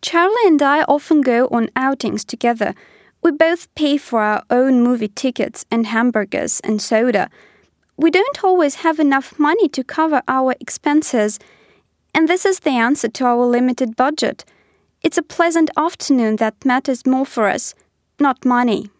Charlie and I often go on outings together. We both pay for our own movie tickets and hamburgers and soda. We don't always have enough money to cover our expenses, and this is the answer to our limited budget. It's a pleasant afternoon that matters more for us, not money.